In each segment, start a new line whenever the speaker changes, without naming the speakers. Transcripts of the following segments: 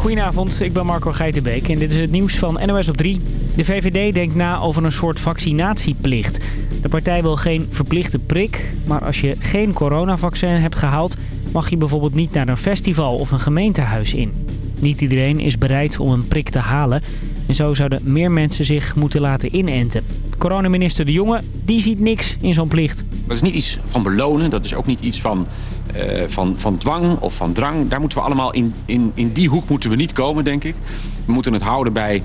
Goedenavond, ik ben Marco Geitenbeek en dit is het nieuws van NOS op 3. De VVD denkt na over een soort vaccinatieplicht. De partij wil geen verplichte prik, maar als je geen coronavaccin hebt gehaald... mag je bijvoorbeeld niet naar een festival of een gemeentehuis in. Niet iedereen is bereid om een prik te halen... en zo zouden meer mensen zich moeten laten inenten. Coronaminister De Jonge, die ziet niks in zo'n plicht.
Dat is niet iets van belonen, dat is ook niet iets van, uh, van, van dwang of van drang. Daar moeten we allemaal in, in, in die hoek moeten we niet komen, denk ik. We moeten het houden bij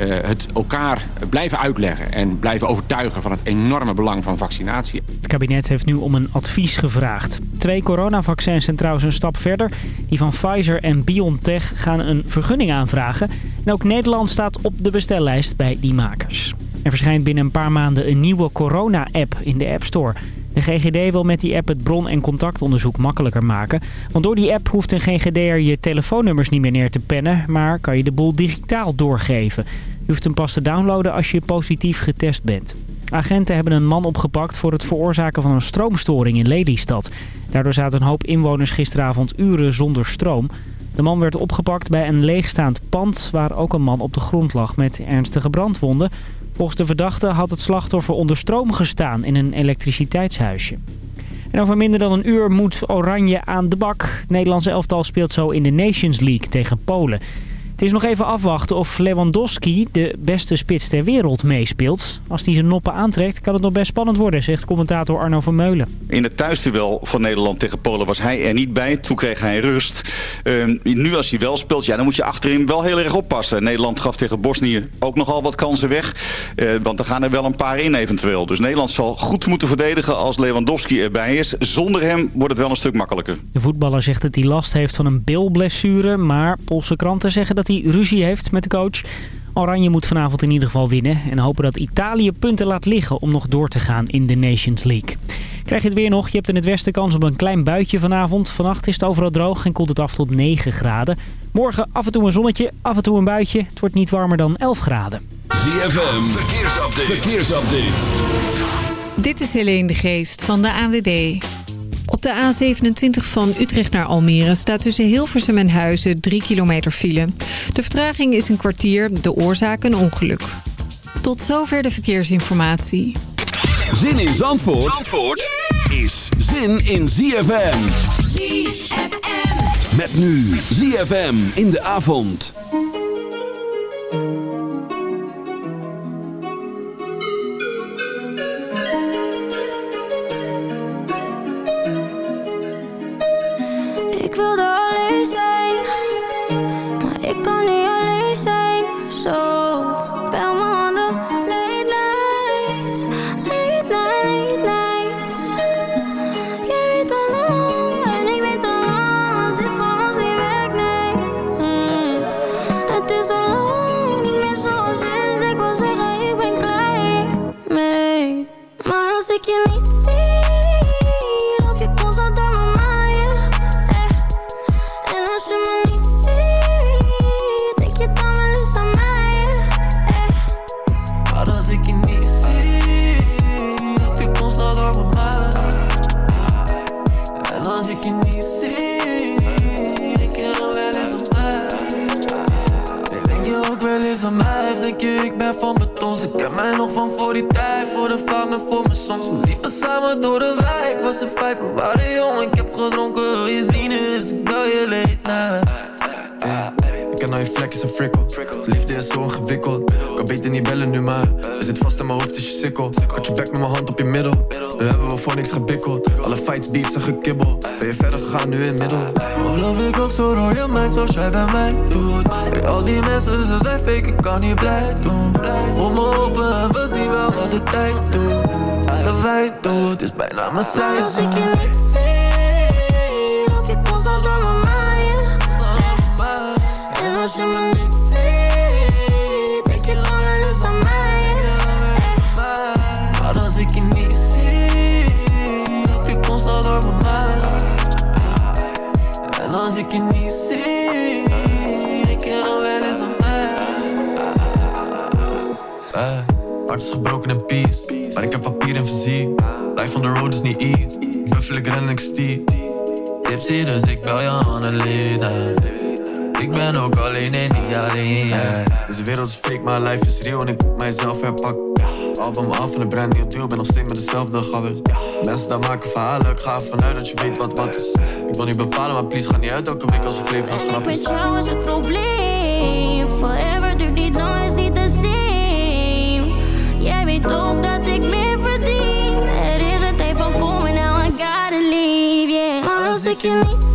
uh, het elkaar blijven uitleggen en blijven overtuigen van het enorme belang van vaccinatie.
Het kabinet heeft nu om een advies gevraagd. Twee coronavaccins zijn trouwens een stap verder. Die van Pfizer en BioNTech gaan een vergunning aanvragen. En ook Nederland staat op de bestellijst bij die makers. Er verschijnt binnen een paar maanden een nieuwe corona-app in de App Store. De GGD wil met die app het bron- en contactonderzoek makkelijker maken. Want door die app hoeft een GGD'er je telefoonnummers niet meer neer te pennen... maar kan je de boel digitaal doorgeven. Je hoeft hem pas te downloaden als je positief getest bent. Agenten hebben een man opgepakt voor het veroorzaken van een stroomstoring in Lelystad. Daardoor zaten een hoop inwoners gisteravond uren zonder stroom. De man werd opgepakt bij een leegstaand pand waar ook een man op de grond lag met ernstige brandwonden. Volgens de verdachte had het slachtoffer onder stroom gestaan in een elektriciteitshuisje. En over minder dan een uur moet Oranje aan de bak. Het Nederlandse elftal speelt zo in de Nations League tegen Polen. Het is nog even afwachten of Lewandowski, de beste spits ter wereld, meespeelt. Als hij zijn noppen aantrekt, kan het nog best spannend worden, zegt commentator Arno Vermeulen.
In het thuisduel van Nederland tegen Polen was hij er niet bij. Toen kreeg hij rust. Uh, nu als hij wel speelt, ja, dan moet je achterin wel heel erg oppassen. Nederland gaf tegen Bosnië ook nogal wat kansen weg. Uh, want er gaan er wel een paar in eventueel. Dus Nederland zal goed moeten verdedigen als Lewandowski erbij is. Zonder hem wordt het wel een stuk makkelijker.
De voetballer zegt dat hij last heeft van een bilblessure. Maar Poolse kranten zeggen dat hij ruzie heeft met de coach. Oranje moet vanavond in ieder geval winnen en hopen dat Italië punten laat liggen om nog door te gaan in de Nations League. Krijg je het weer nog? Je hebt in het westen kans op een klein buitje vanavond. Vannacht is het overal droog en koelt het af tot 9 graden. Morgen af en toe een zonnetje, af en toe een buitje. Het wordt niet warmer dan 11 graden.
ZFM, verkeersupdate. verkeersupdate.
Dit is Helene de Geest van de ANWB. Op de A27 van Utrecht naar Almere staat tussen Hilversum en Huizen 3 kilometer file. De vertraging is een kwartier, de oorzaak een ongeluk. Tot zover de verkeersinformatie.
Zin in Zandvoort, Zandvoort is zin in ZFM.
ZFM.
Met nu ZFM in de avond.
Aan mij?
Denk je ik ben van beton? Ze ken mij nog van voor die tijd, voor de fame en voor mijn songs. We liepen samen door de wijk, was een feit, we waren jong. Ik heb gedronken, je zien, dus ik bel je late night. Ik ken al je vlekjes en frikkels Liefde is zo ingewikkeld. Kan beter niet bellen nu maar Er zit vast in mijn hoofd is je sikkel. Kat je bek met mijn hand op je middel. Nu hebben we voor niks gebikkeld. Alle fights, beefs en gekibbel. Ben je verder gegaan nu in het middel? Geloof ik ook zo door je meid zoals jij bij mij doet? Hey, al die mensen ze zijn fake, ik kan niet blij doen. Voel me open en we zien wel wat de tijd doet. De wijn doet, is bijna mijn
Maar als ik
seizoen
als je me niet ziet, denk je eens aan mij.
Maar als ik je niet zie, heb je constant door mijn mind. En als ik je niet zie, denk je dan wel eens aan mij. Eh, hart is gebroken in peace, maar ik heb papier en fysiek. Life on the road is niet iets, buffel ik ren en ik. Tipsy, dus ik bel je Annelena. Ik ben ook
alleen en niet alleen yeah. Deze wereld is fake, maar life is real en ik moet mijzelf herpakken. Album af en een brand nieuw deal, ben nog steeds met dezelfde gabbers. Mensen daar maken verhalen, ik ga ervan uit dat je weet wat wat is. Ik wil niet bepalen, maar please ga niet uit elke week als het leven nog grap
Met
is.
jou is het probleem. Forever duurt niet lang, is niet de same. Jij weet ook dat ik meer verdien. Er is een tijd van komen, now I gotta leave, yeah. Maar als ik je niet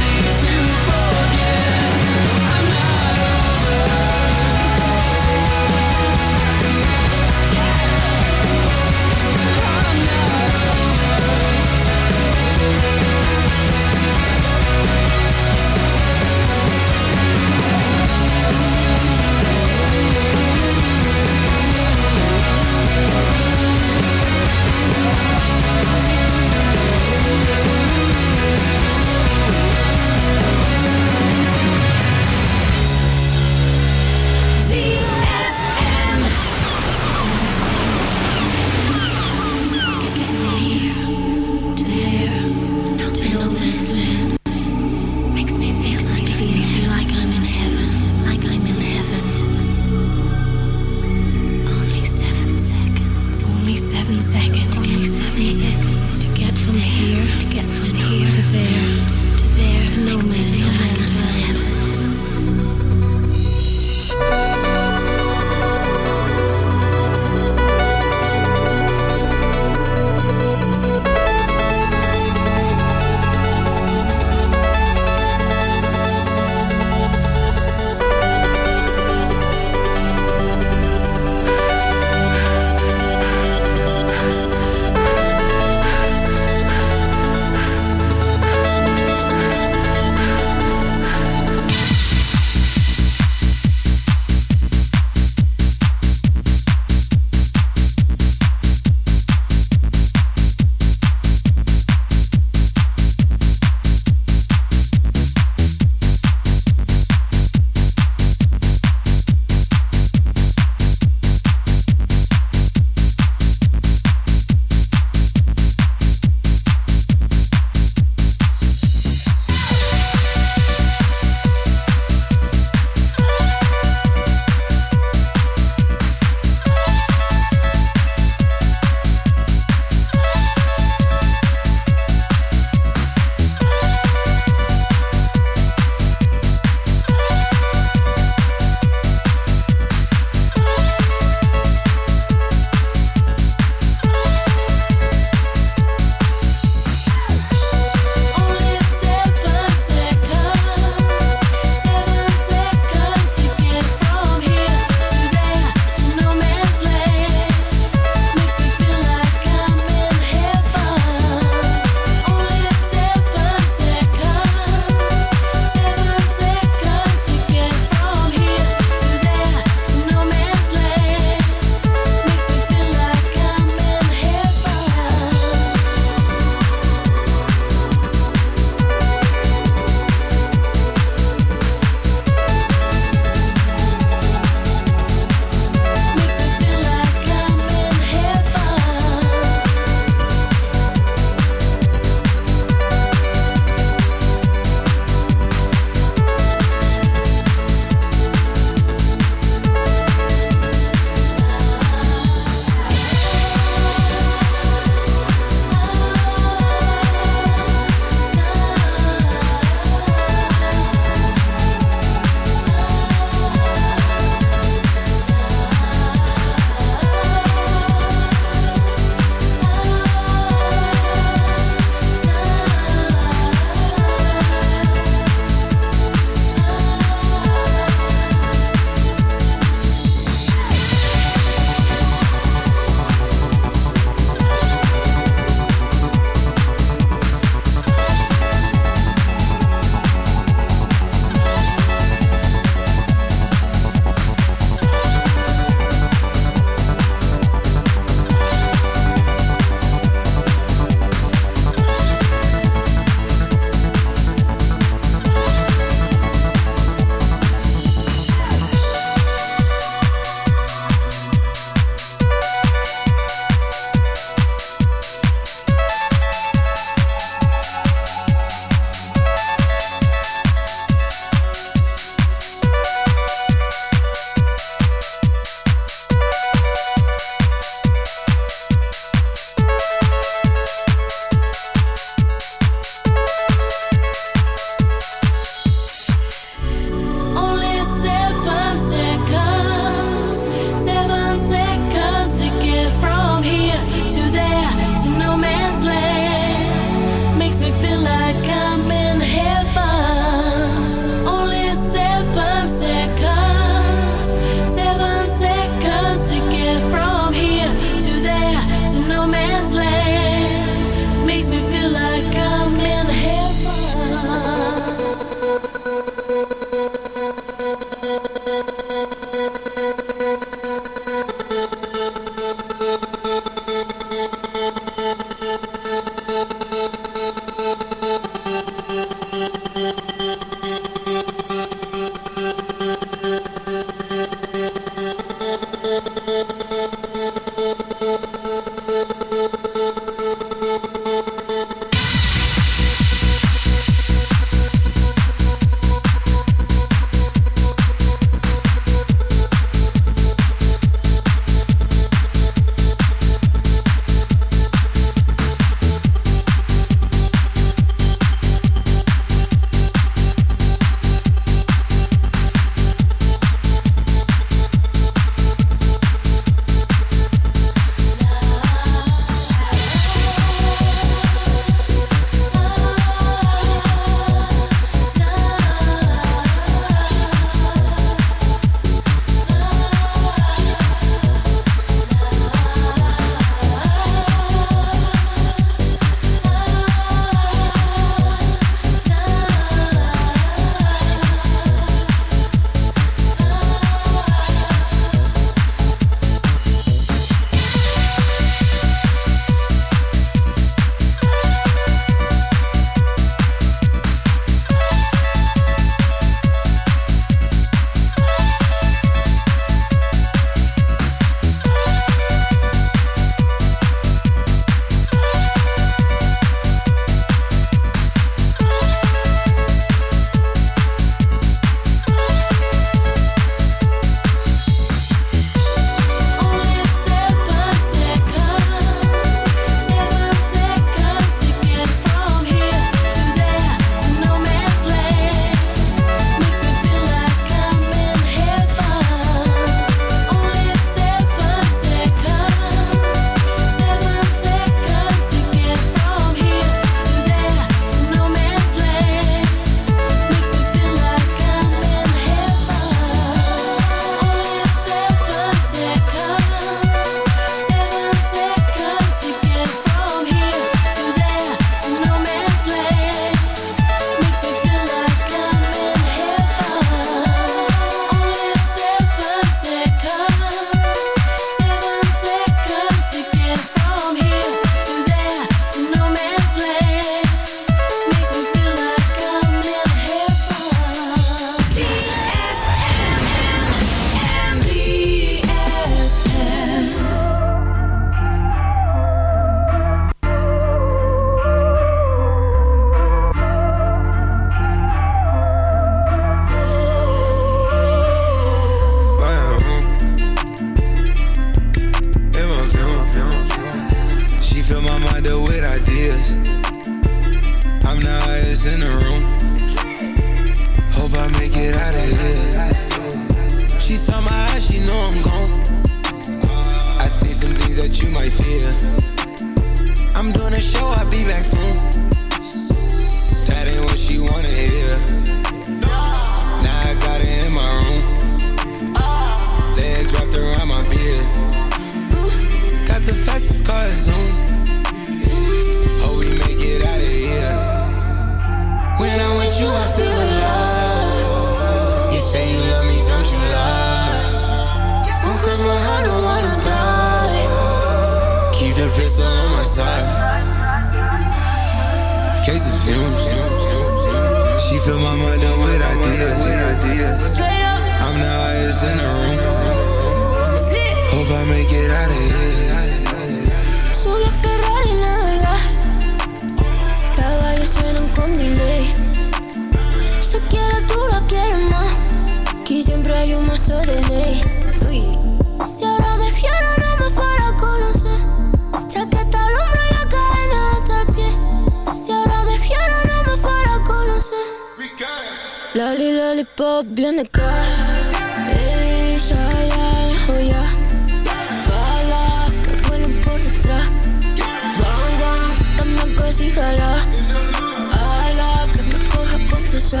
Been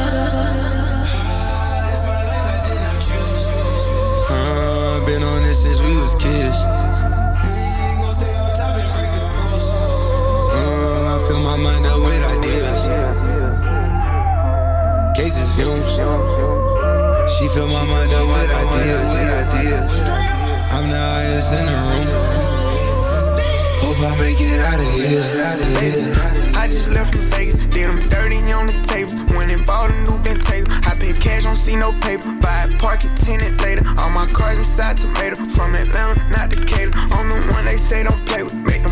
on this since we was kids. Uh, I fill my mind up with ideas. Cases fumes. She fill my mind up with ideas. I'm the highest in the room. Hope I make it out of here.
I just left from Vegas, did them dirty on the table. Went and bought a new Ben table. I paid cash, don't see no paper. Buy it, park it, tenant later. All my cars inside tomato. From Atlanta, not Decatur. On the one they say don't play with. Make them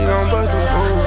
she gon' bust a move,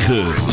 9.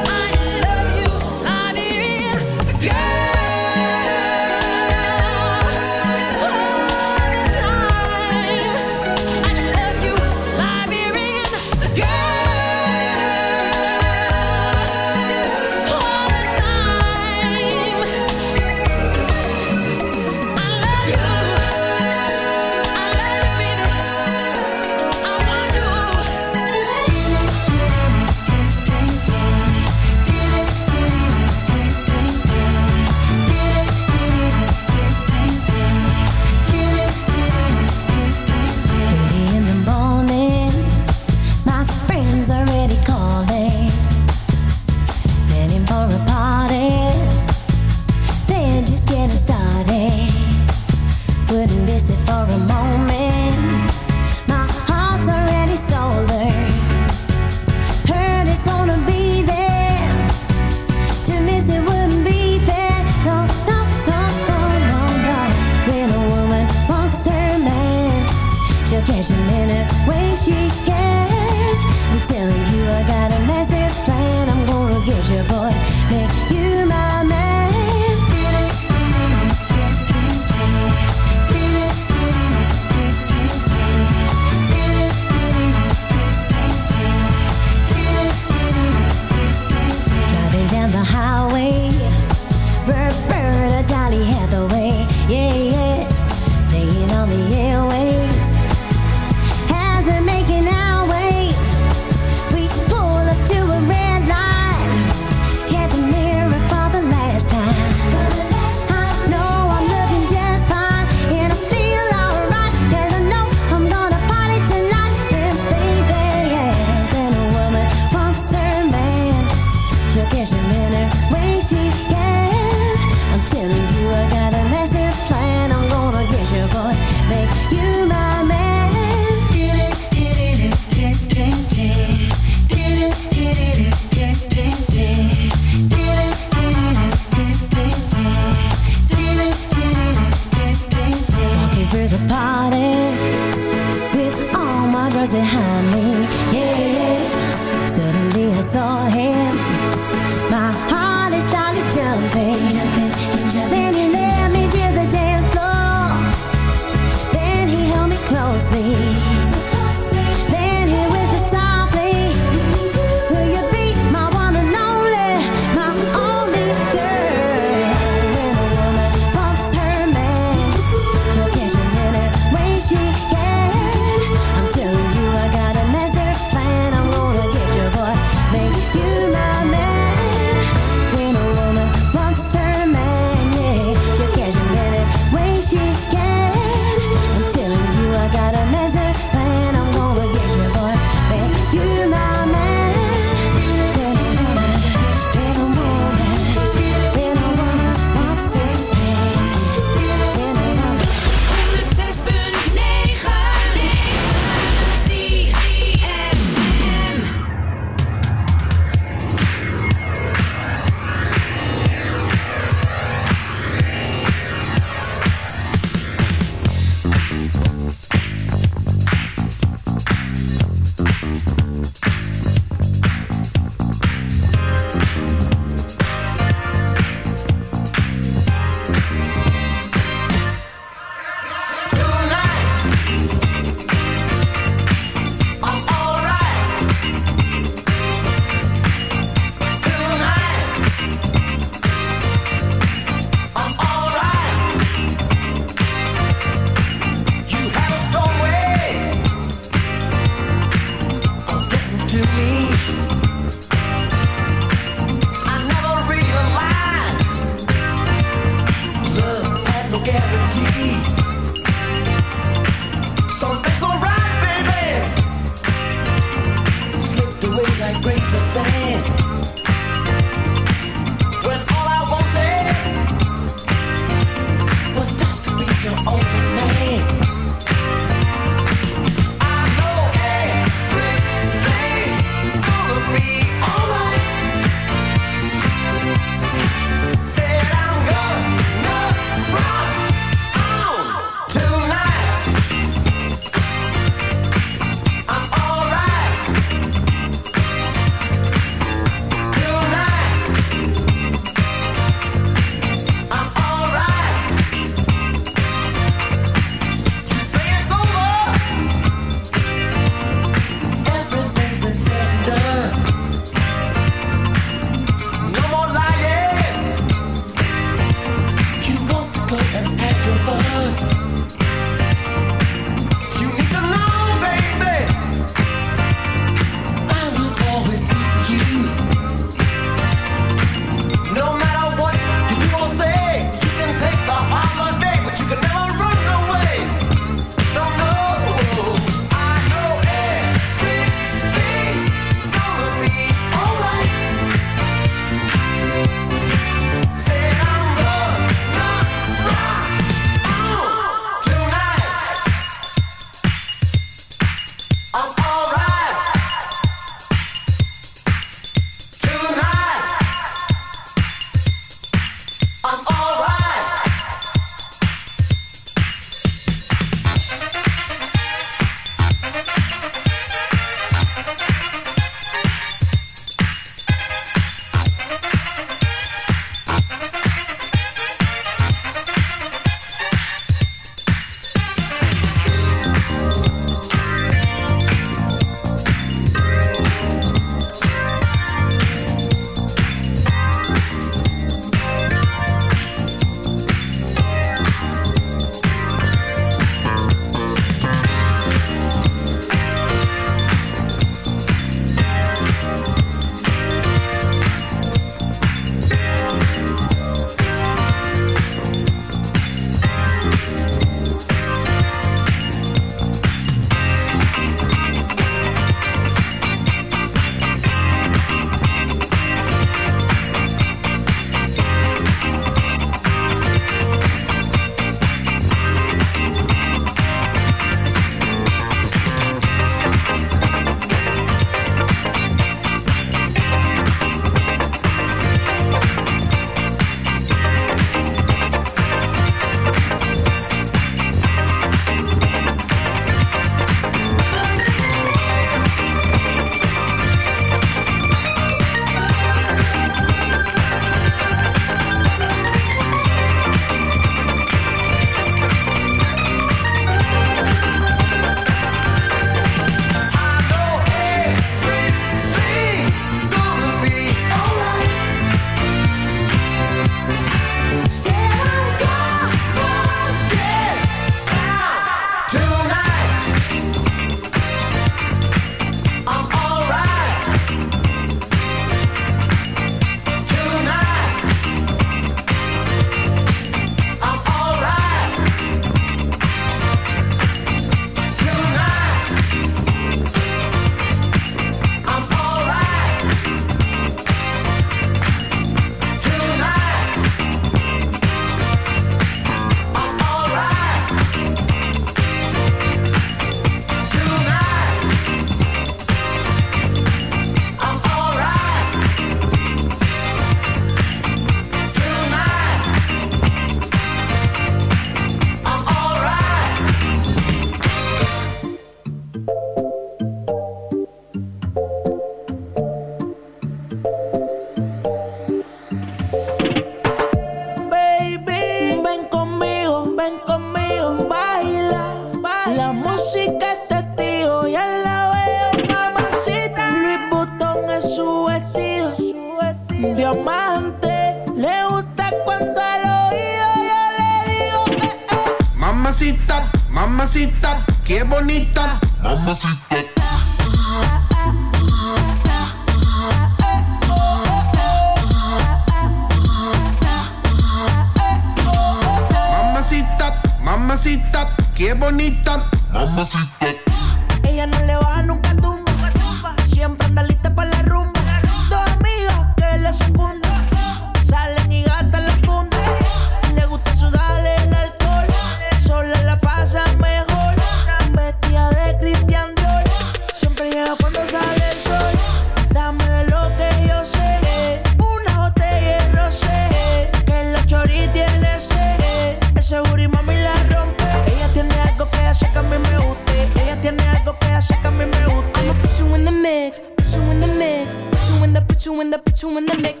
Put you in the, put you in the mix.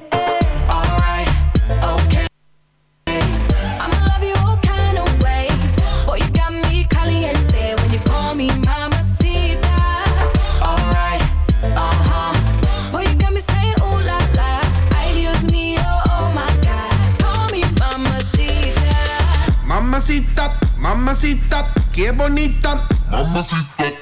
Alright, okay. I'ma love you all kind of ways. Boy, you got me caliente when you call me mamacita. Alright, uh huh. Boy, you got me saying ooh la la. Ay, Dios mío, oh my God. Call me mamacita.
Mamacita, mamacita, qué bonita. Mamacita.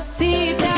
uma.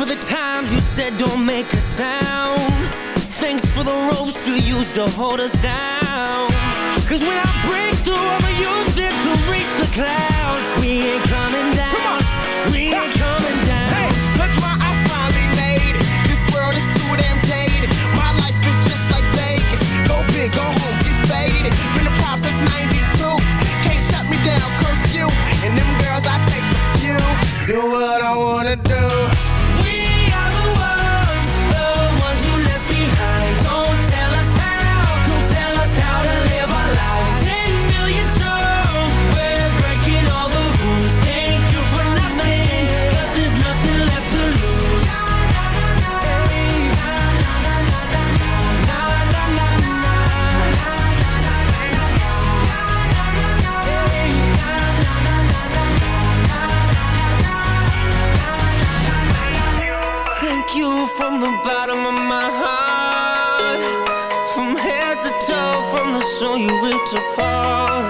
for the times you said don't make a sound. Thanks for the ropes you used to hold us down. Cause when I break through, I'ma use it to reach the clouds. We ain't coming down. Come on. We ain't coming down.
Hey, Look what I finally made it. This world is too damn jaded. My life is just like Vegas. Go big, go home, get faded. Been a prop since 92 Can't shut me down, you And them girls, I take a few. Do what I wanna do.
So you ripped apart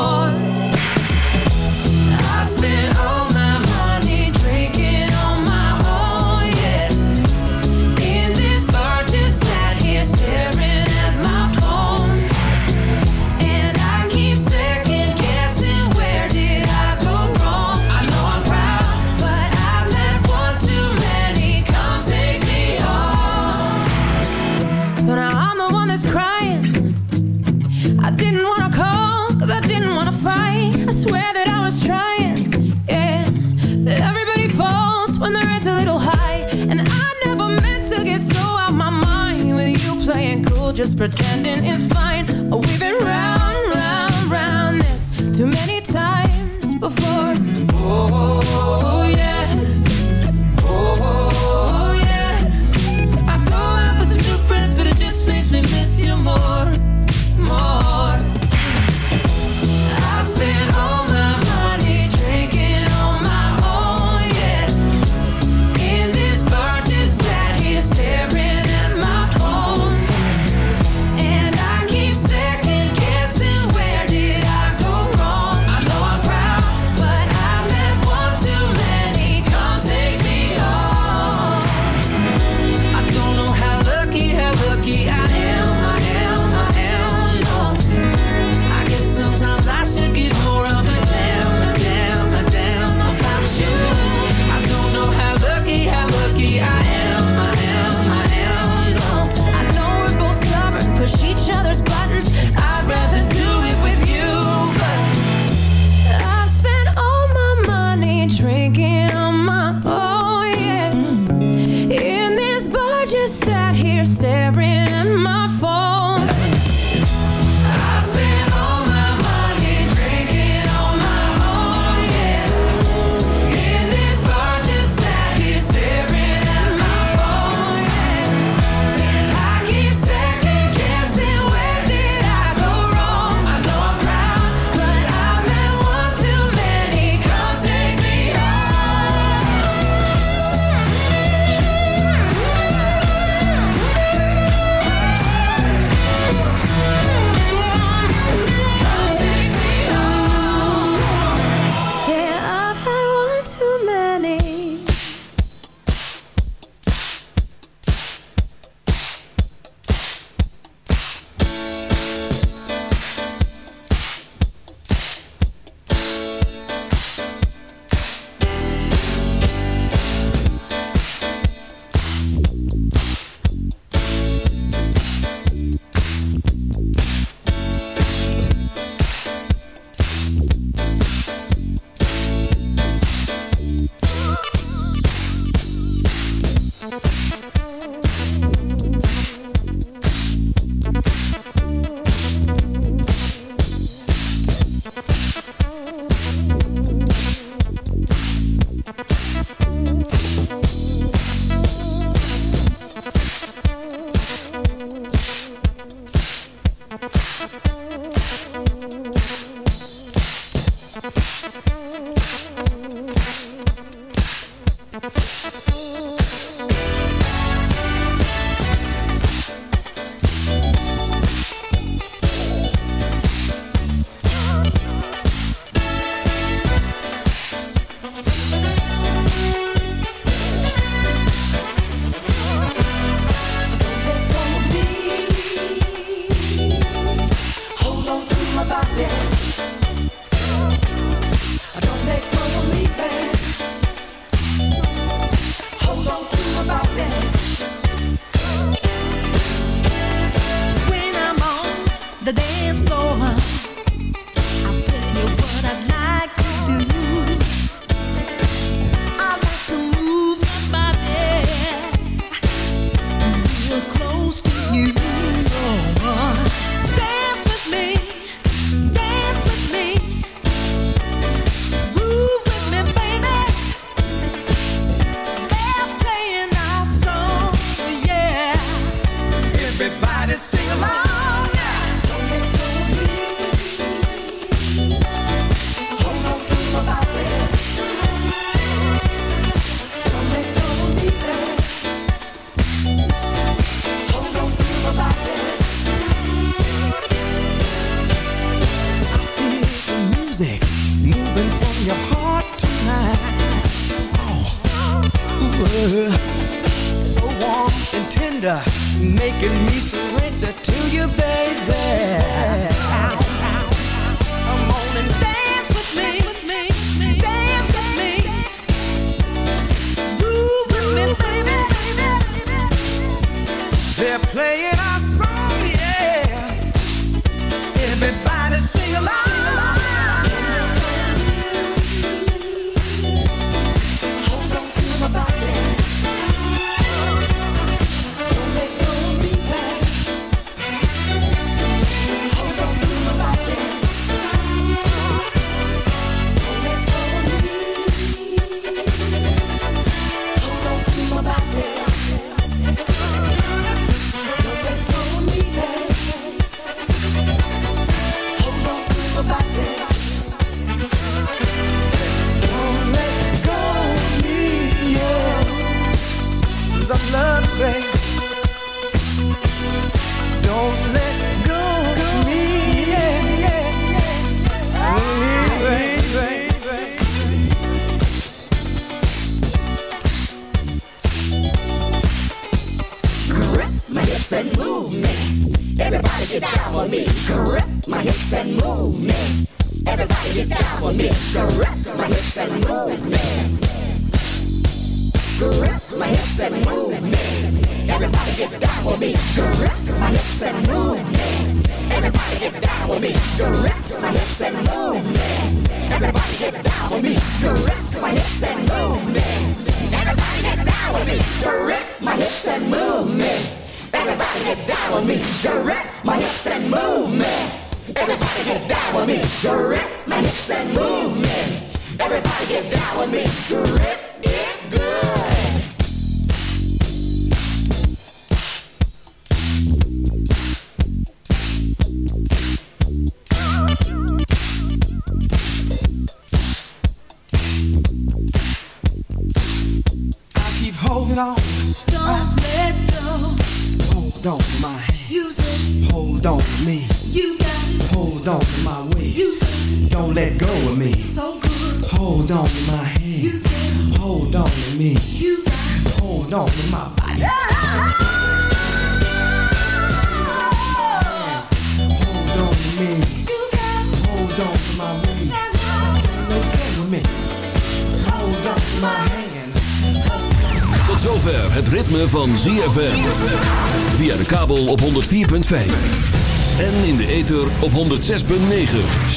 just pretending is fine. Oh, we've been round, round, round this too many